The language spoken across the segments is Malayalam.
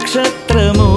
നക്ഷത്രമോ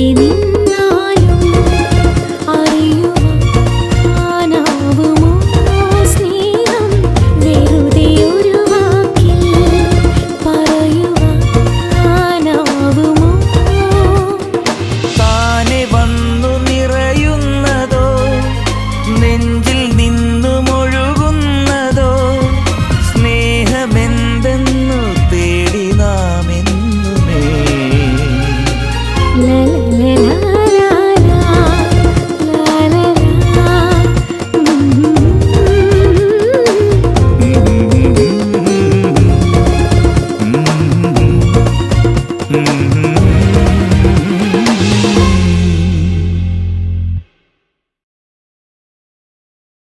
ಕಿವಿ Mm-hmm.